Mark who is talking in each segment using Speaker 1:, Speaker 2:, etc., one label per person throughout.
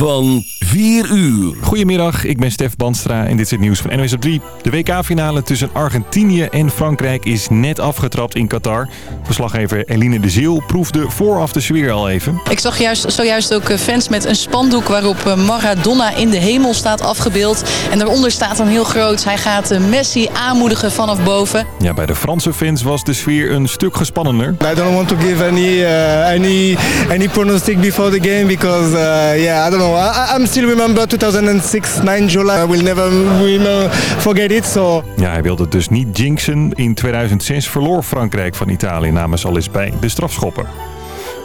Speaker 1: van 4 uur.
Speaker 2: Goedemiddag, ik ben Stef Banstra en dit is het nieuws van NOS op 3. De WK-finale tussen Argentinië en Frankrijk is net afgetrapt in Qatar. Verslaggever Eline de Zeeuw proefde vooraf de sfeer al even.
Speaker 3: Ik zag juist, zojuist ook eh, fans met een spandoek waarop eh, Maradona in de hemel staat afgebeeld. En daaronder staat dan heel groot, hij gaat eh, Messi aanmoedigen vanaf boven.
Speaker 2: Ja, bij de Franse fans was de sfeer een stuk gespannender.
Speaker 4: I don't want to give any uh, any any pronostic before the game because uh, yeah I don't know I, I'm still remember 2006 9 July I will never forget it so.
Speaker 2: Ja, hij wilde dus niet jinxen. In 2006 verloor Frankrijk van Italië namens al eens bij de strafschoppen.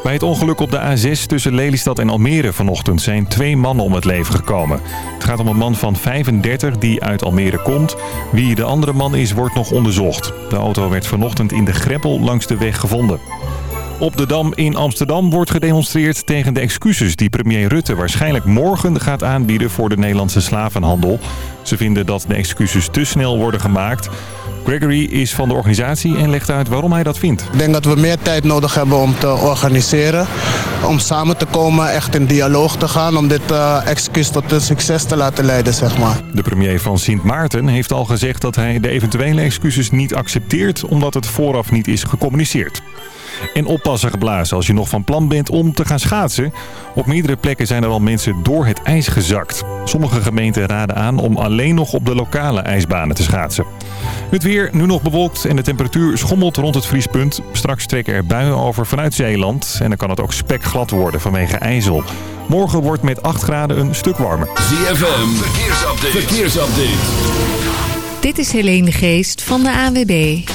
Speaker 2: Bij het ongeluk op de A6 tussen Lelystad en Almere vanochtend zijn twee mannen om het leven gekomen. Het gaat om een man van 35 die uit Almere komt. Wie de andere man is, wordt nog onderzocht. De auto werd vanochtend in de greppel langs de weg gevonden. Op de Dam in Amsterdam wordt gedemonstreerd tegen de excuses die premier Rutte waarschijnlijk morgen gaat aanbieden voor de Nederlandse slavenhandel. Ze vinden dat de excuses te snel worden gemaakt. Gregory is van de organisatie en legt uit waarom hij dat vindt.
Speaker 5: Ik denk dat we meer tijd nodig hebben om te organiseren. Om samen te komen, echt in dialoog te gaan. Om dit uh, excuus tot een succes te laten leiden, zeg maar.
Speaker 2: De premier van Sint Maarten heeft al gezegd dat hij de eventuele excuses niet accepteert... omdat het vooraf niet is gecommuniceerd. En oppassen geblazen als je nog van plan bent om te gaan schaatsen. Op meerdere plekken zijn er al mensen door het ijs gezakt. Sommige gemeenten raden aan om alleen nog op de lokale ijsbanen te schaatsen. Het weer nu nog bewolkt en de temperatuur schommelt rond het vriespunt. Straks trekken er buien over vanuit Zeeland. En dan kan het ook spekglad worden vanwege ijzel. Morgen wordt met 8 graden een stuk warmer.
Speaker 1: ZFM, verkeersupdate. verkeersupdate.
Speaker 6: Dit is Helene de Geest van de AWB.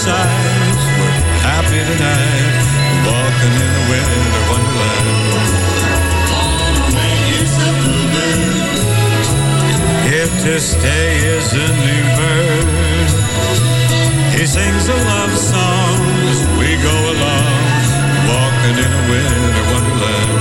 Speaker 7: sight. We're happy tonight, walking in a winter wonderland. If to stay is a new bird, he sings a love song as we go along, walking in a winter wonderland.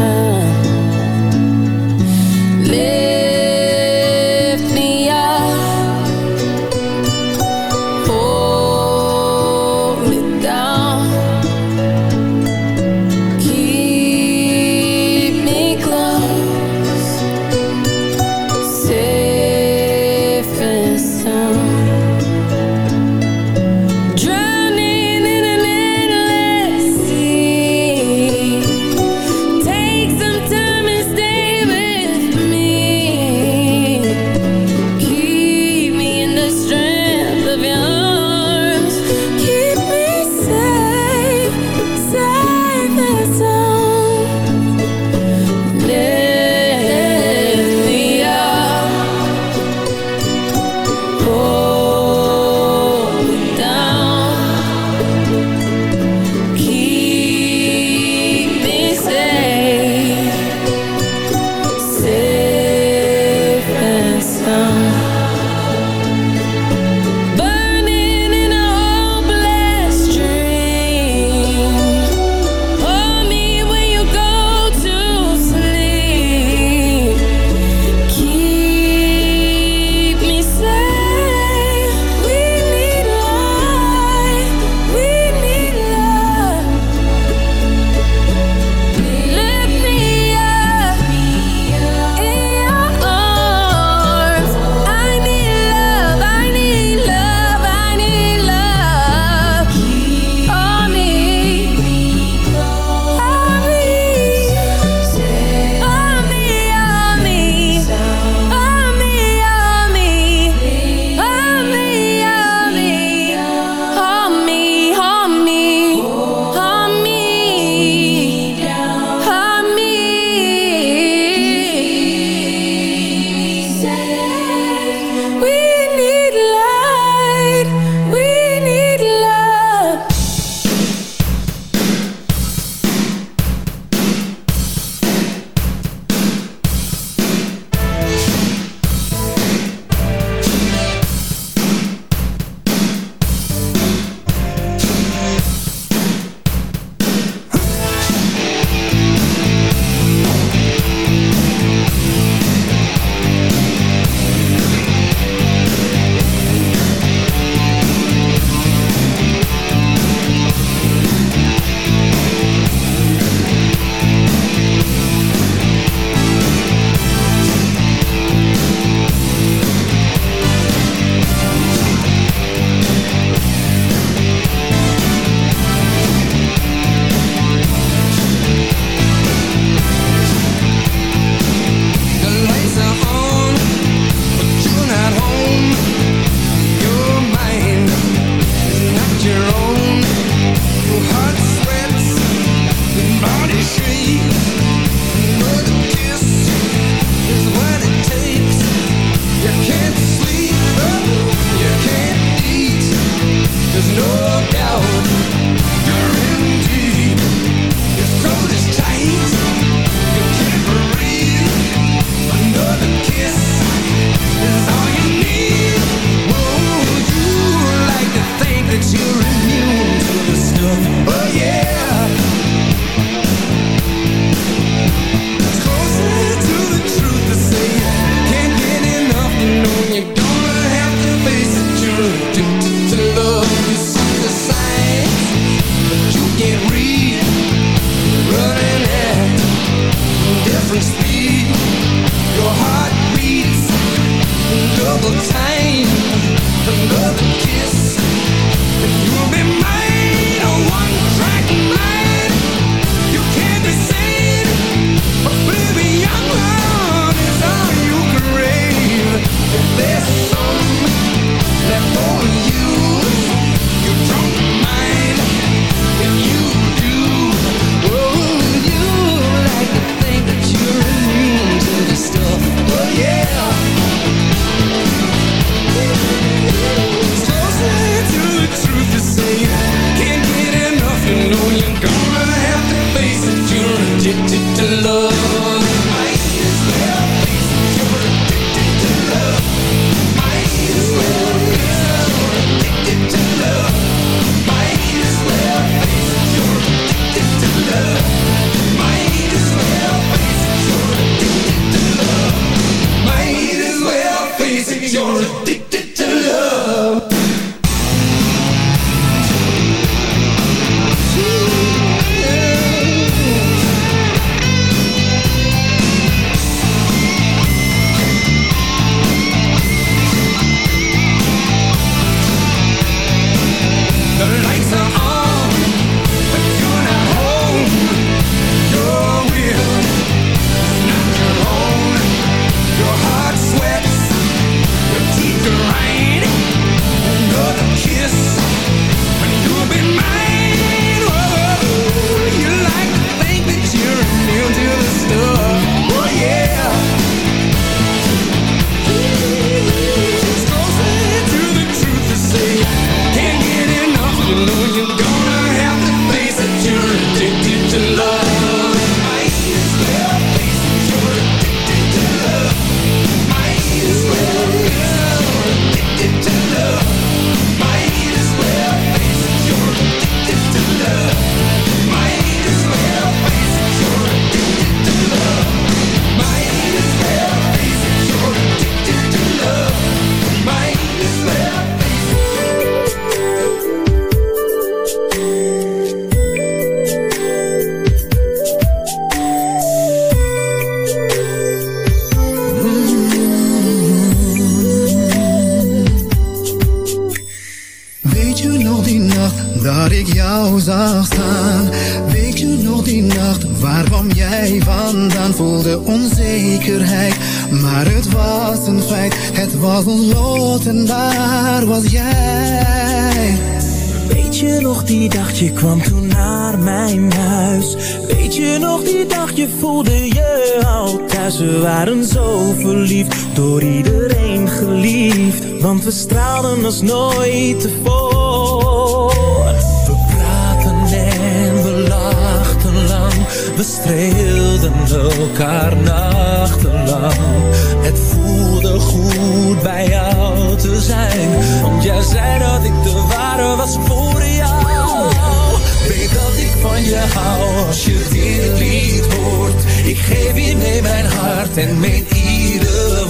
Speaker 8: And
Speaker 9: streelden elkaar nachtenlang Het voelde goed bij jou te zijn Want jij zei dat ik de ware was voor jou. Weet dat ik van je hou als je dit lied hoort. Ik geef je mijn hart en meen ieder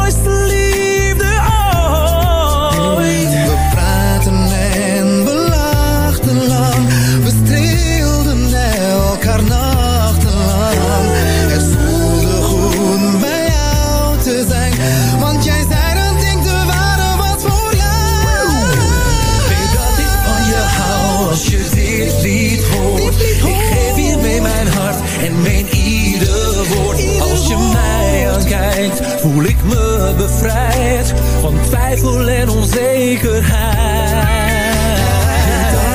Speaker 9: bevrijd Van twijfel en onzekerheid.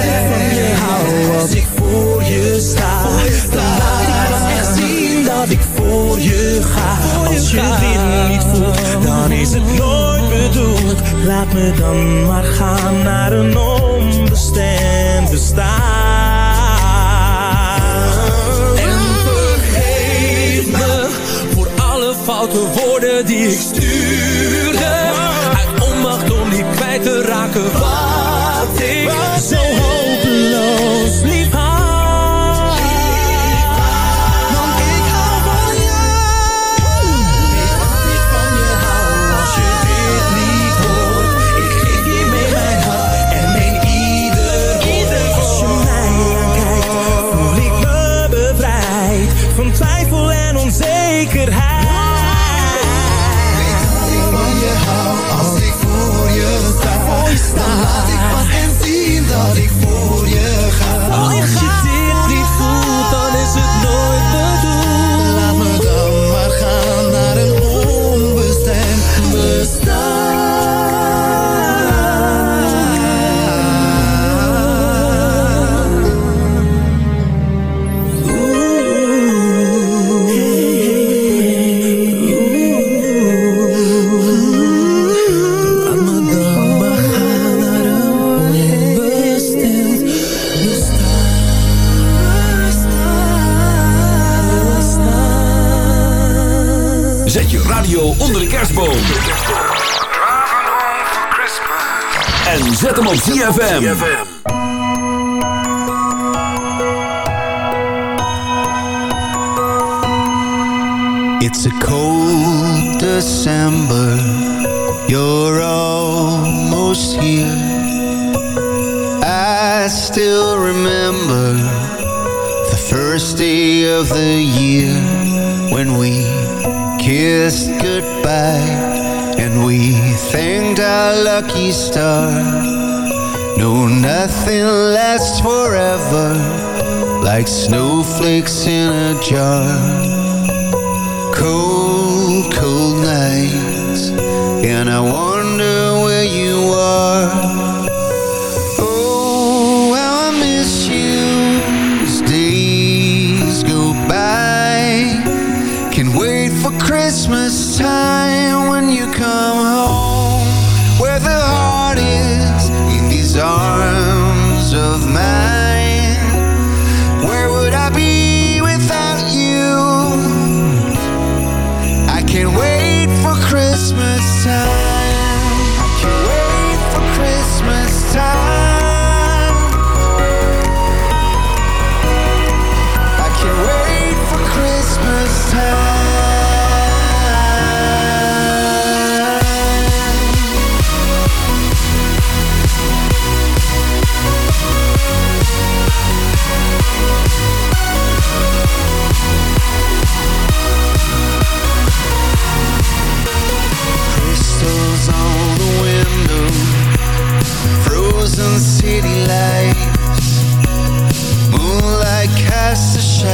Speaker 9: Ik van je hou als ik voor je sta. Dan laat ik pas echt zien dat ik voor je ga. Als je dit niet voelt, dan is het nooit bedoeld. Laat me dan maar gaan naar een onbestemd bestaan En vergeef voor alle foute woorden die ik stuurde te raken. Wat ik
Speaker 1: op ZFM.
Speaker 10: It's a cold December. You're almost here. I still remember the first day of the year when we kissed goodbye and we thanked our lucky star. No, nothing lasts forever like snowflakes in a jar. Cold, cold nights And I wonder where you are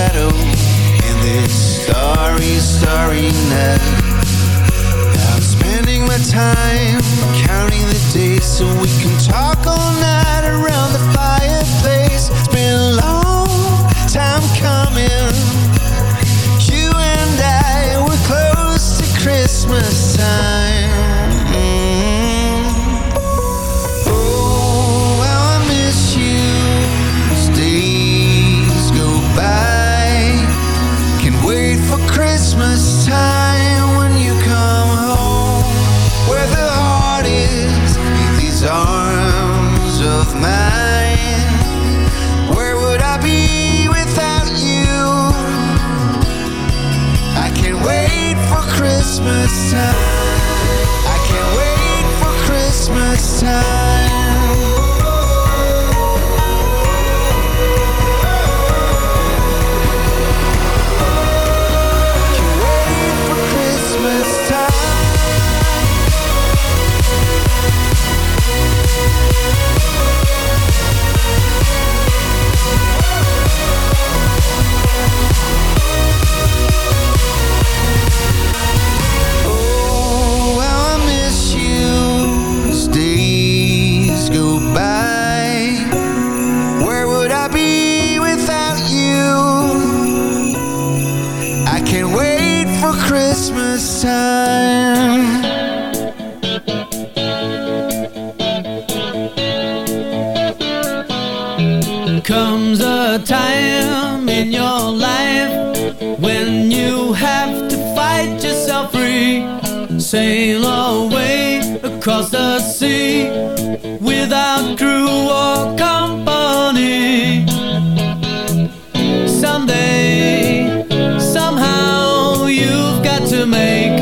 Speaker 11: shadow in this starry, starry night. I'm spending my time counting the days so we can talk on to
Speaker 12: make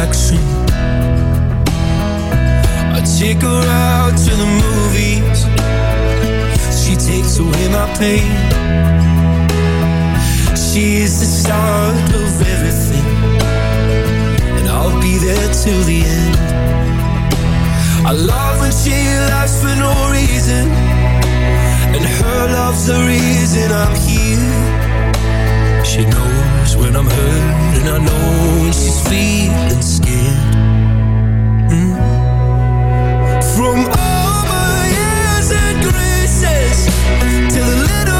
Speaker 9: Hopes I'll be back soon. I take her out to the movies. She takes away my pain. She is the start of everything, and I'll be there till the end. I love when she laughs for no reason, and her love's the reason I'm here. She knows when I'm hurt, and I know when she's feeling scared. Mm. From all my years and graces to the little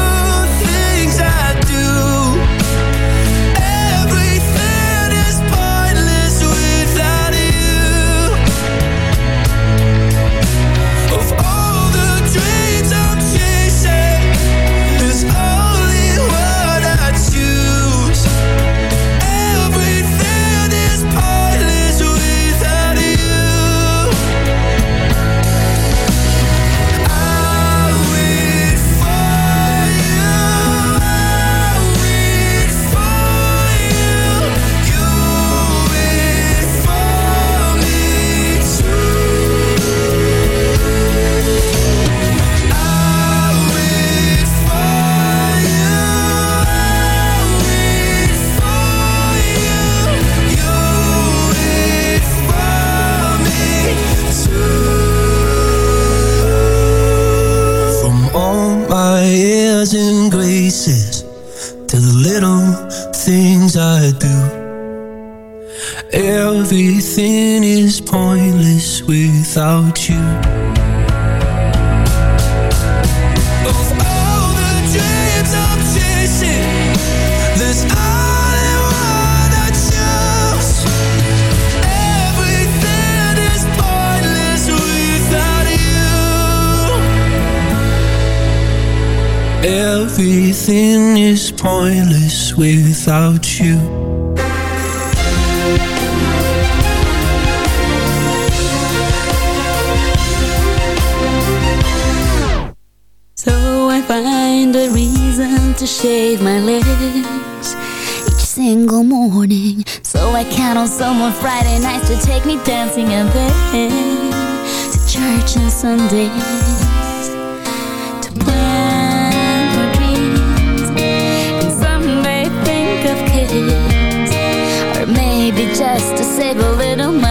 Speaker 9: Everything is pointless without you.
Speaker 8: So I find a reason to shave my legs each single morning. So I count on someone Friday nights to take me dancing and then to church on Sundays or maybe just to save a little money.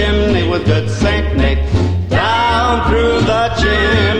Speaker 13: Chimney with good Saint Nick. Down through the chimney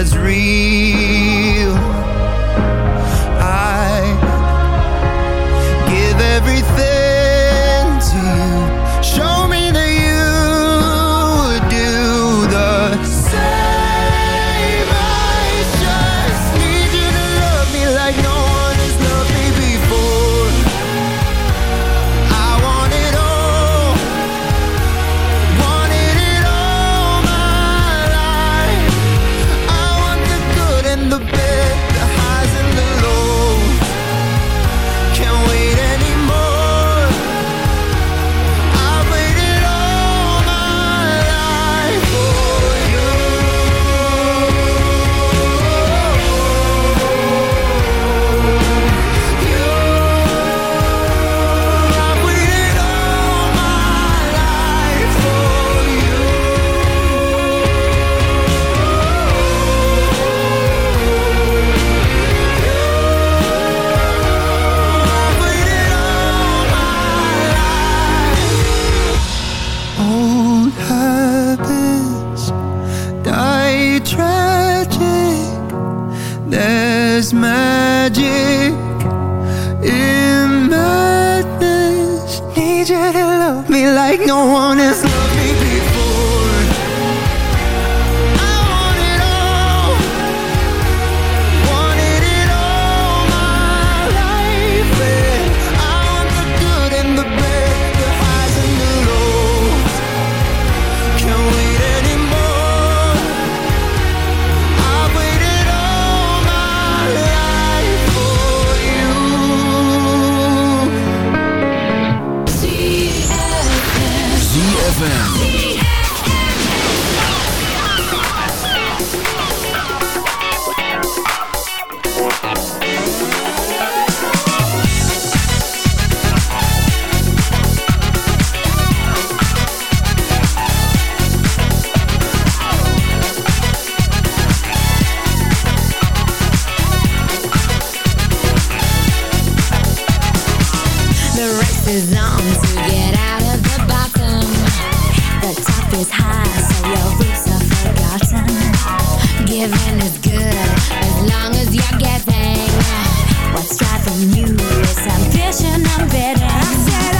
Speaker 14: words read It's high, so your roots are forgotten. Giving is good as long as you're giving. What's driving you is ambition, I'm. I said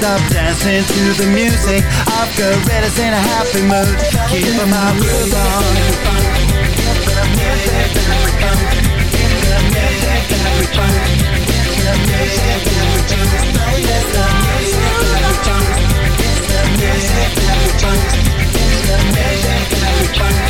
Speaker 11: Stop dancing to the music. I've got gorillas in a happy mood. Keep my groove on. It's the music There's a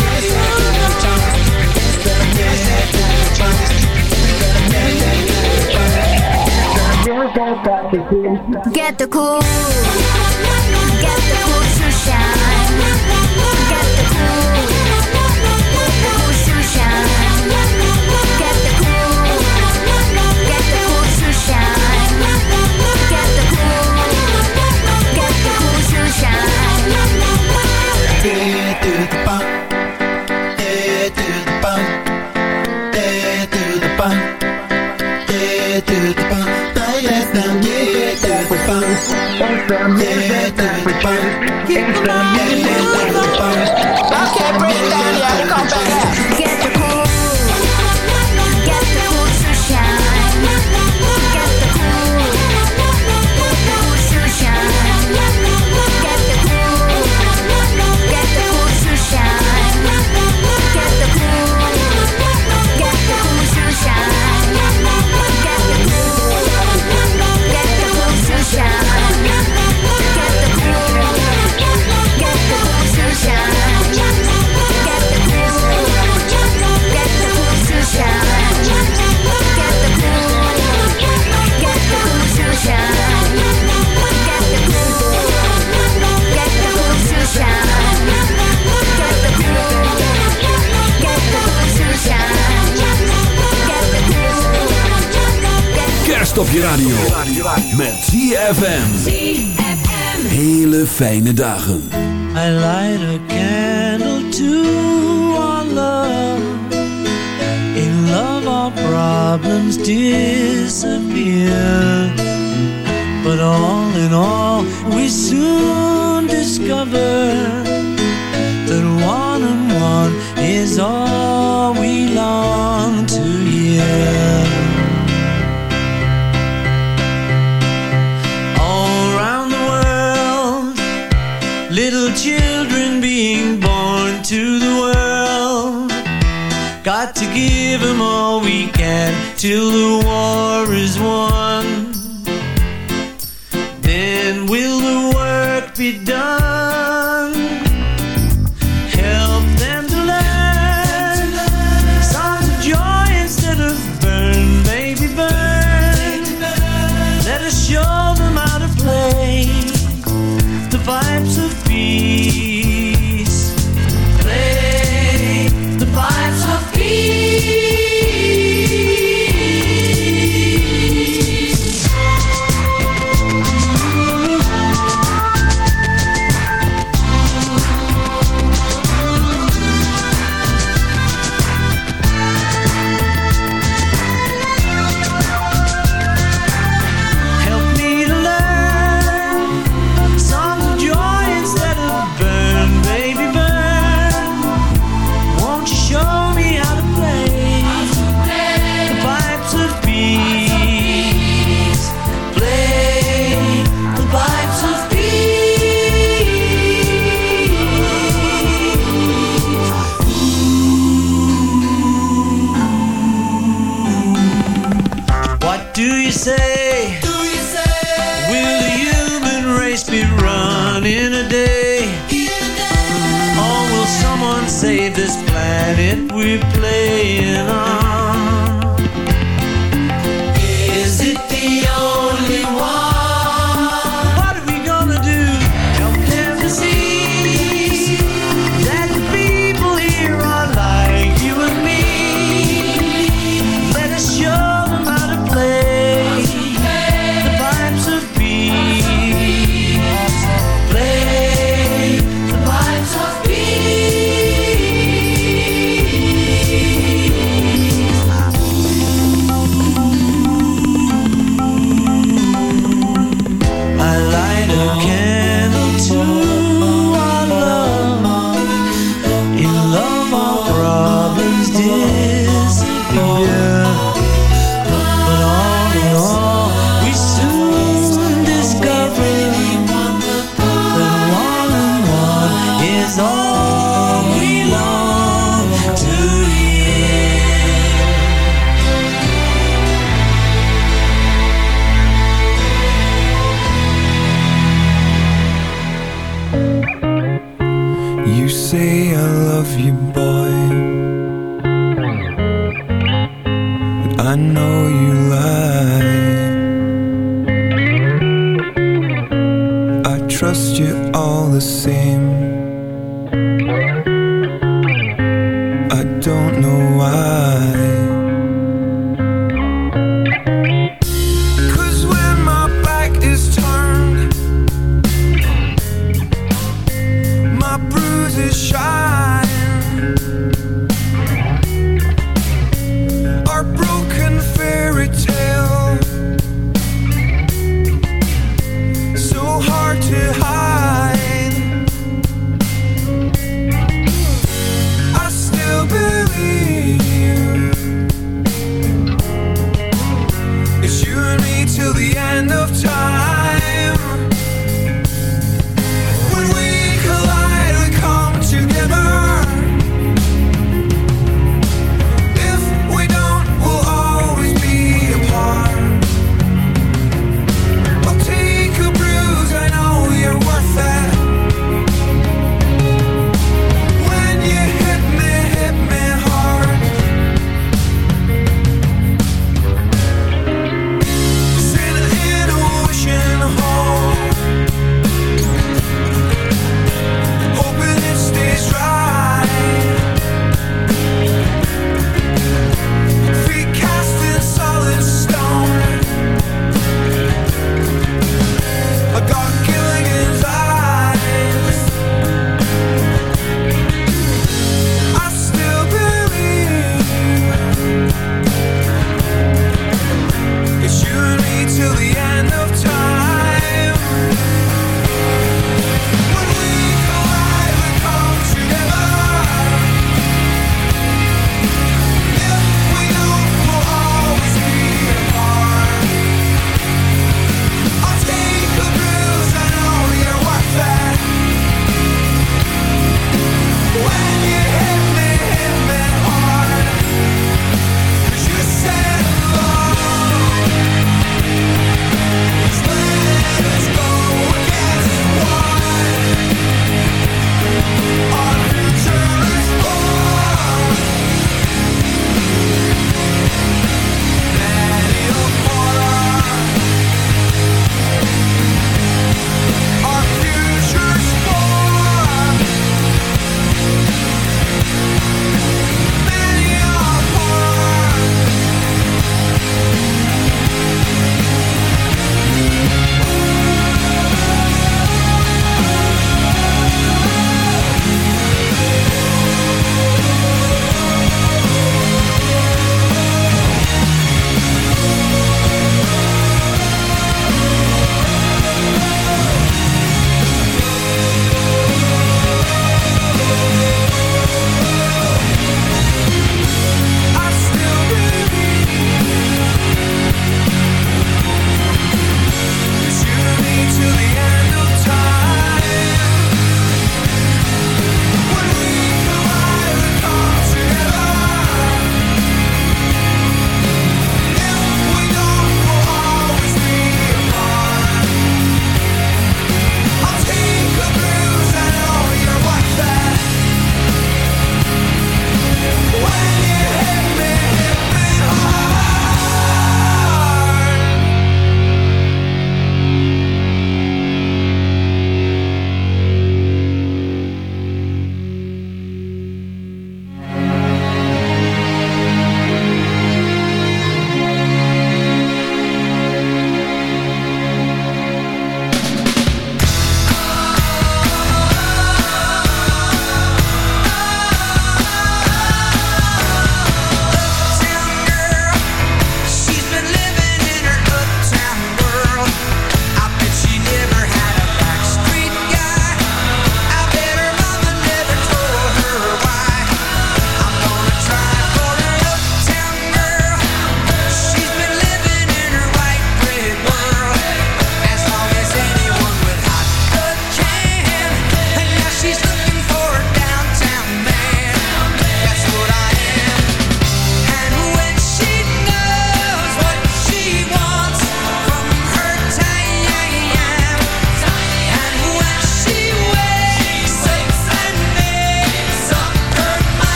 Speaker 14: Get the cool. Get the cool to shine. Get the cool. Cool to shine. Get the cool. Get the cool to shine. Get the cool. Get the cool to shine.
Speaker 11: It's the
Speaker 12: music that we bounce. It's the
Speaker 15: music that we
Speaker 12: bounce. It's the music that we. Fijne dagen.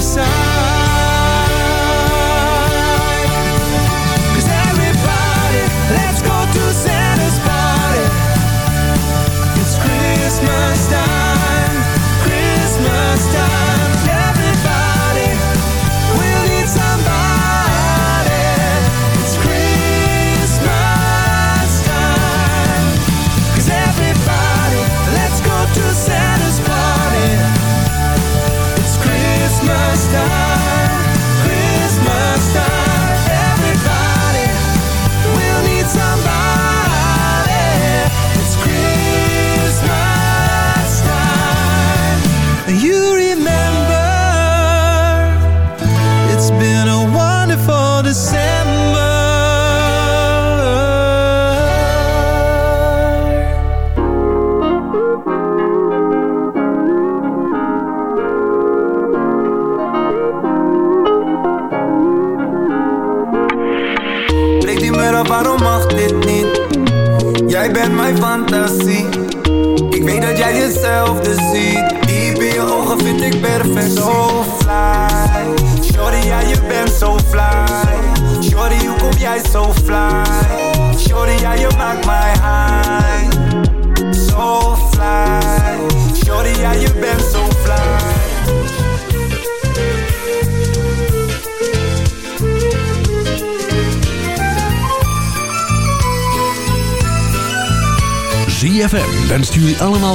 Speaker 9: side.